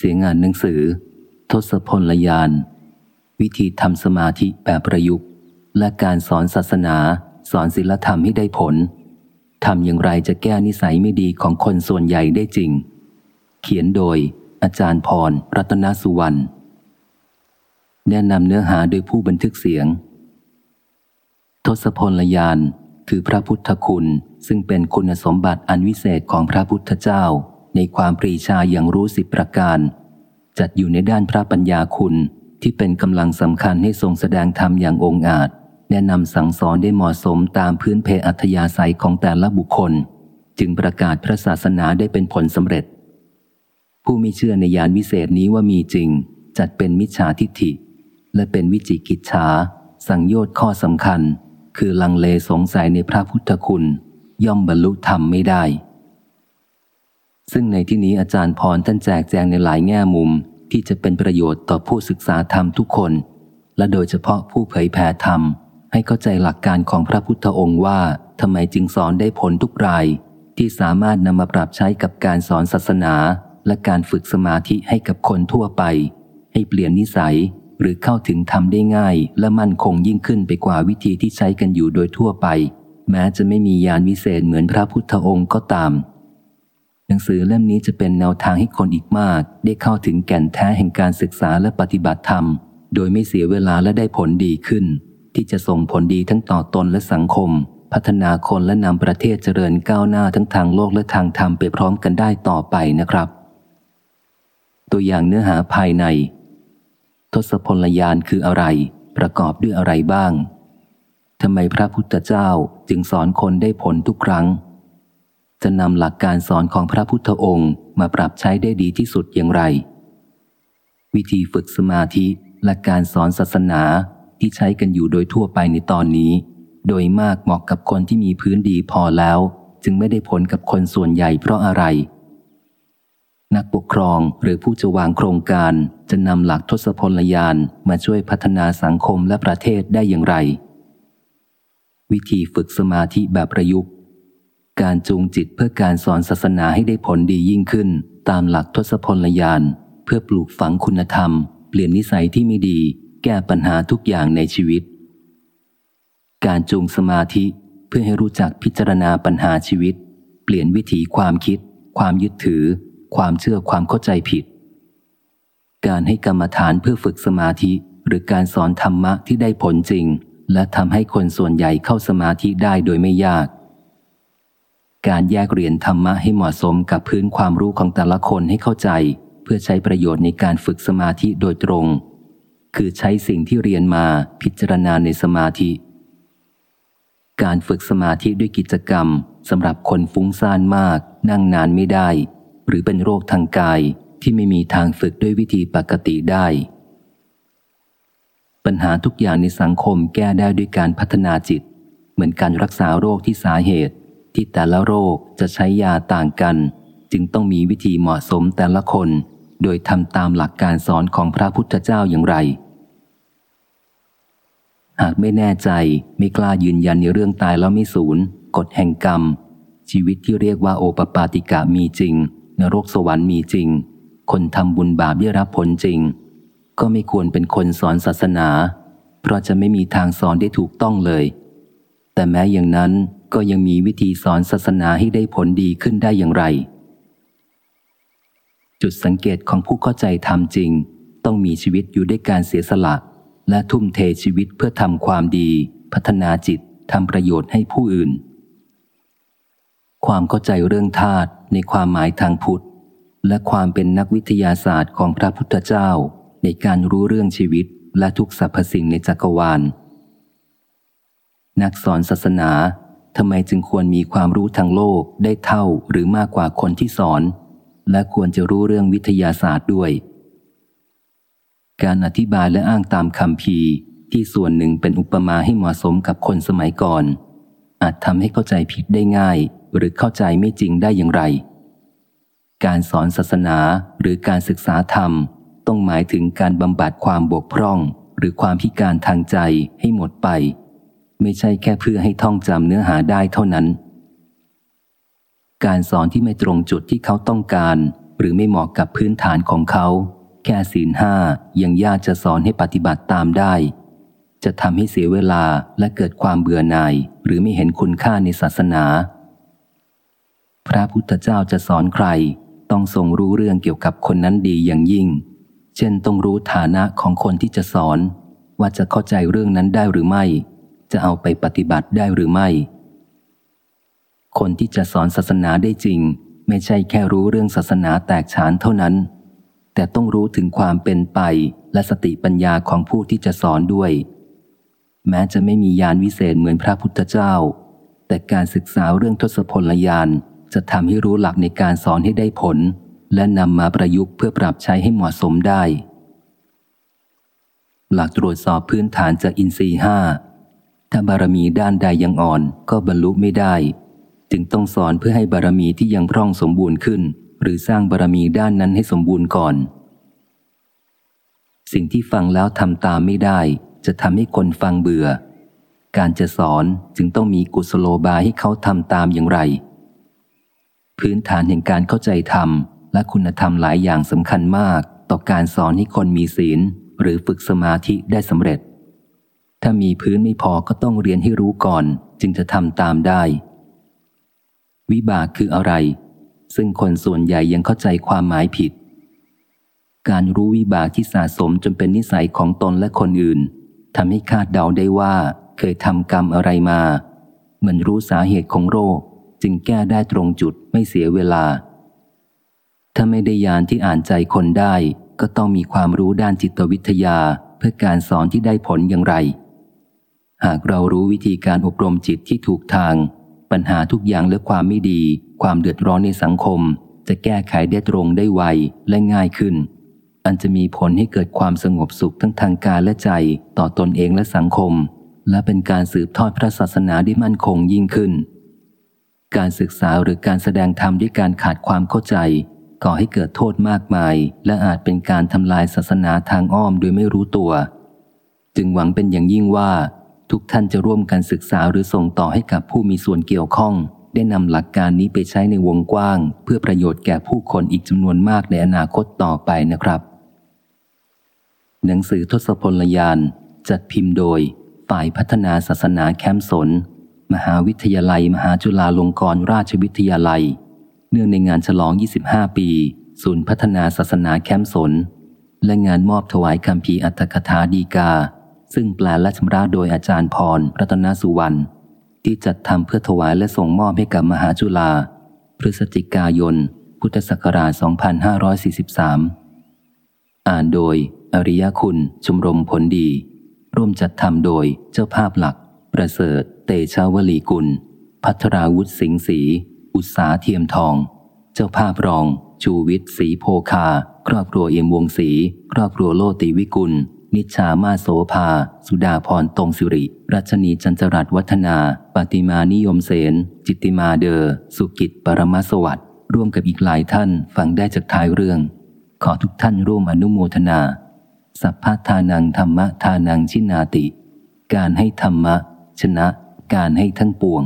เสียงานหนังสือ ทศพลยาน วิธีทำสมาธิแบบประยุกต์ และการสอนศาสนา สอนศิลธรรมให้ได้ผลทำอย่างไรจะแก้นิสัยไม่ดีของคนส่วนใหญ่ได้จริง เขียนโดย อาจารย์พร รัตนสุวรรณแนะนำเนื้อหาโดยผู้บันทึกเสียง ทศพลยานคือพระพุทธคุณ ซึ่งเป็นคุณสมบัติอันวิเศษของพระพุทธเจ้า ในความปรีชาอย่างรู้สิบประการ จัดอยู่ในด้านพระปัญญาคุณที่เป็นกำลังสำคัญให้ทรงแสดงธรรมอย่างองอาจ แนะนำสั่งสอนได้เหมาะสมตามพื้นเพอัธยาศัยของแต่ละบุคคล จึงประกาศพระศาสนาได้เป็นผลสำเร็จ ผู้มีเชื่อในยานวิเศษนี้ว่ามีจริง จัดเป็นมิจฉาทิฏฐิ และเป็นวิจิกิจฉาสังโยชน์ข้อสำคัญ คือลังเลสงสัยในพระพุทธคุณ ย่อมบรรลุธรรมไม่ได้ ซึ่งในที่นี้อาจารย์พรท่านแจกแจงในหลายแง่มุมที่จะเป็นประโยชน์ต่อผู้ศึกษาธรรมทุกคน และโดยเฉพาะผู้เผยแผ่ธรรม ให้เข้าใจหลักการของพระพุทธองค์ว่าทำไมจึงสอนได้ผลทุกราย ที่สามารถนำมาปรับใช้กับการสอนศาสนา และการฝึกสมาธิให้กับคนทั่วไป ให้เปลี่ยนนิสัยหรือเข้าถึงธรรมได้ง่าย และมั่นคงยิ่งขึ้นไปกว่าวิธีที่ใช้กันอยู่โดยทั่วไป แม้จะไม่มียานวิเศษเหมือนพระพุทธองค์ก็ตาม หนังสือเล่มนี้จะเป็นแนวทางให้คนอีกมาก ได้เข้าถึงแก่นแท้แห่งการศึกษาและปฏิบัติธรรม โดยไม่เสียเวลาและได้ผลดีขึ้น ที่จะส่งผลดีทั้งต่อตนและสังคม พัฒนาคนและนำประเทศเจริญก้าวหน้าทั้งทางโลกและทางธรรมไปพร้อมกันได้ต่อไปนะครับ ตัวอย่างเนื้อหาภายใน ทศพลยานคืออะไร ประกอบด้วยอะไรบ้างทำไมพระพุทธเจ้าจึงสอนคนได้ผลทุกครั้ง จะนำหลักการสอนของพระพุทธองค์มาปรับใช้ได้ดีที่สุดอย่างไร วิธีฝึกสมาธิและการสอนศาสนาที่ใช้กันอยู่โดยทั่วไปในตอนนี้ โดยมากเหมาะกับคนที่มีพื้นดีพอแล้ว จึงไม่ได้ผลกับคนส่วนใหญ่เพราะอะไร นักปกครองหรือผู้จะวางโครงการจะนำหลักทศพลยานมาช่วยพัฒนาสังคมและประเทศได้อย่างไร วิธีฝึกสมาธิแบบประยุกต์ การจูงจิตเพื่อการสอนศาสนาให้ได้ผลดียิ่งขึ้น ตามหลักทศพลยาน เพื่อปลูกฝังคุณธรรม เปลี่ยนนิสัยที่ไม่ดี แก้ปัญหาทุกอย่างในชีวิต การจูงสมาธิเพื่อให้รู้จักพิจารณาปัญหาชีวิต เปลี่ยนวิถีความคิด ความยึดถือ ความเชื่อความเข้าใจผิด การให้กรรมฐานเพื่อฝึกสมาธิ หรือการสอนธรรมะที่ได้ผลจริง และทำให้คนส่วนใหญ่เข้าสมาธิได้โดยไม่ยาก การแยกเรียนธรรมะให้เหมาะสมกับพื้นความรู้ของแต่ละคนให้เข้าใจ เพื่อใช้ประโยชน์ในการฝึกสมาธิโดยตรง คือใช้สิ่งที่เรียนมาพิจารณาในสมาธิ การฝึกสมาธิด้วยกิจกรรมสำหรับคนฟุ้งซ่านมาก นั่งนานไม่ได้ หรือเป็นโรคทางกายที่ไม่มีทางฝึกด้วยวิธีปกติได้ ปัญหาทุกอย่างในสังคมแก้ได้ด้วยการพัฒนาจิต เหมือนการรักษาโรคที่สาเหตุ ที่แต่ละโรคจะใช้ยาต่างกัน จึงต้องมีวิธีเหมาะสมแต่ละคน โดยทำตามหลักการสอนของพระพุทธเจ้าอย่างไร หากไม่แน่ใจไม่กล้ายืนยันในเรื่องตายแล้วไม่สูญกฎแห่งกรรม ชีวิตที่เรียกว่าโอปปาติกะมีจริง นรกสวรรค์มีจริง คนทำบุญบาปได้รับผลจริง ก็ไม่ควรเป็นคนสอนศาสนา เพราะจะไม่มีทางสอนได้ถูกต้องเลย แต่แม้อย่างนั้น ก็ยังมีวิธีสอนศาสนาให้ได้ผลดีขึ้นได้อย่างไร จุดสังเกตของผู้เข้าใจธรรมจริง ต้องมีชีวิตอยู่ด้วยการเสียสละ และทุ่มเทชีวิตเพื่อทำความดี พัฒนาจิตทำประโยชน์ให้ผู้อื่น ความเข้าใจเรื่องธาตุในความหมายทางพุทธ และความเป็นนักวิทยาศาสตร์ของพระพุทธเจ้า ในการรู้เรื่องชีวิตและทุกสรรพสิ่งในจักรวาล นักสอนศาสนา ทำไมจึงควรมีความรู้ทางโลกได้เท่าหรือมากกว่าคนที่สอน และควรจะรู้เรื่องวิทยาศาสตร์ด้วย การอธิบายและอ้างตามคำพีที่ส่วนหนึ่งเป็นอุปมาให้เหมาะสมกับคนสมัยก่อน อาจทำให้เข้าใจผิดได้ง่าย หรือเข้าใจไม่จริงได้อย่างไร การสอนศาสนาหรือการศึกษาธรรม ต้องหมายถึงการบำบัดความบกพร่อง หรือความพิการทางใจให้หมดไป ไม่ใช่แค่เพื่อให้ท่องจำเนื้อหาได้เท่านั้น การสอนที่ไม่ตรงจุดที่เขาต้องการ หรือไม่เหมาะกับพื้นฐานของเขา แค่ศีลห้ายังยากจะสอนให้ปฏิบัติตามได้ จะทำให้เสียเวลาและเกิดความเบื่อหน่าย หรือไม่เห็นคุณค่าในศาสนา พระพุทธเจ้าจะสอนใคร ต้องทรงรู้เรื่องเกี่ยวกับคนนั้นดีอย่างยิ่ง เช่นต้องรู้ฐานะของคนที่จะสอน ว่าจะเข้าใจเรื่องนั้นได้หรือไม่ จะเอาไปปฏิบัติได้หรือไม่ คนที่จะสอนศาสนาได้จริง ไม่ใช่แค่รู้เรื่องศาสนาแตกฉานเท่านั้น แต่ต้องรู้ถึงความเป็นไปและสติปัญญาของผู้ที่จะสอนด้วย แม้จะไม่มียานวิเศษเหมือนพระพุทธเจ้า แต่การศึกษาเรื่องทศพลยานจะทำให้รู้หลักในการสอนให้ได้ผล และนำมาประยุกต์เพื่อปรับใช้ให้เหมาะสมได้ หลักตรวจสอบพื้นฐานจากอินทรีห้า ถ้าบารมีด้านใดยังอ่อนก็บรรลุไม่ได้ จึงต้องสอนเพื่อให้บารมีที่ยังพร่องสมบูรณ์ขึ้น หรือสร้างบารมีด้านนั้นให้สมบูรณ์ก่อน สิ่งที่ฟังแล้วทำตามไม่ได้ จะทำให้คนฟังเบื่อ การจะสอนจึงต้องมีกุศโลบายให้เขาทำตามอย่างไร พื้นฐานแห่งการเข้าใจธรรมและคุณธรรมหลายอย่างสำคัญมาก ต่อการสอนให้คนมีศีล หรือฝึกสมาธิได้สำเร็จ ถ้ามีพื้นไม่พอก็ต้องเรียนให้รู้ก่อน จึงจะทำตามได้ วิบากคืออะไร ซึ่งคนส่วนใหญ่ยังเข้าใจความหมายผิด การรู้วิบากที่สะสมจนเป็นนิสัยของตนและคนอื่นทำให้คาดเดาได้ว่าเคยทำกรรมอะไรมา เหมือนรู้สาเหตุของโรค จึงแก้ได้ตรงจุดไม่เสียเวลา ถ้าไม่ได้ยานที่อ่านใจคนได้ ก็ต้องมีความรู้ด้านจิตวิทยาเพื่อการสอนที่ได้ผลอย่างไร หากเรารู้วิธีการอบรมจิตที่ถูกทาง ปัญหาทุกอย่างและความไม่ดี ความเดือดร้อนในสังคม จะแก้ไขได้ตรงได้ไวและง่ายขึ้น อันจะมีผลให้เกิดความสงบสุขทั้งทางกายและใจต่อตนเองและสังคม และเป็นการสืบทอดพระศาสนาได้มั่นคงยิ่งขึ้น การศึกษาหรือการแสดงธรรมด้วยการขาดความเข้าใจก่อให้เกิดโทษมากมาย และอาจเป็นการทำลายศาสนาทางอ้อมโดยไม่รู้ตัว จึงหวังเป็นอย่างยิ่งว่า ทุกท่านจะร่วมกันศึกษาหรือส่งต่อให้กับผู้มีส่วนเกี่ยวข้อง ได้นำหลักการนี้ไปใช้ในวงกว้าง เพื่อประโยชน์แก่ผู้คนอีกจำนวนมากในอนาคตต่อไปนะครับ หนังสือทศพลยาน จัดพิมพ์โดย ฝ่ายพัฒนาศาสนาแคมสน มหาวิทยาลัย มหาจุฬาลงกรณราชวิทยาลัย เนื่องในงานฉลอง 25 ปี ศูนย์พัฒนาศาสนาแคมสน และงานมอบถวายคำพีอัตถกถาดีกา ซึ่งแปลและชำระโดยอาจารย์พรรัตนสุวรรณที่จัดทำเพื่อถวายและส่งมอบให้กับมหาจุฬาพฤศจิกายน พุทธศักราช 2543 อ่านโดย อริยคุณชมรมผลดี ร่วมจัดทำโดยเจ้าภาพหลัก ประเสริฐ เตชาวลีกุล พัทราวุฒิสิงห์ศรีอุตสาเทียมทอง เจ้าภาพรอง ชูวิทย์ศรีโพคา ครอบครัวเอี่ยมวงศรีครอบครัวโลติวิกุล นิชามาโสภา สุดาพรตรงสิริ รัชนีจันจรัตวัฒนา ปฏิมานิยมเสน จิตติมาเดอ สุกิจปรมาสวัสดิ์ร่วมกับอีกหลายท่านฟังได้จากท้ายเรื่อง ขอทุกท่านร่วมอนุโมทนา สัพพทานังธรรมะทานังชินาติ การให้ธรรมะ ชนะ การให้ทั้งปวง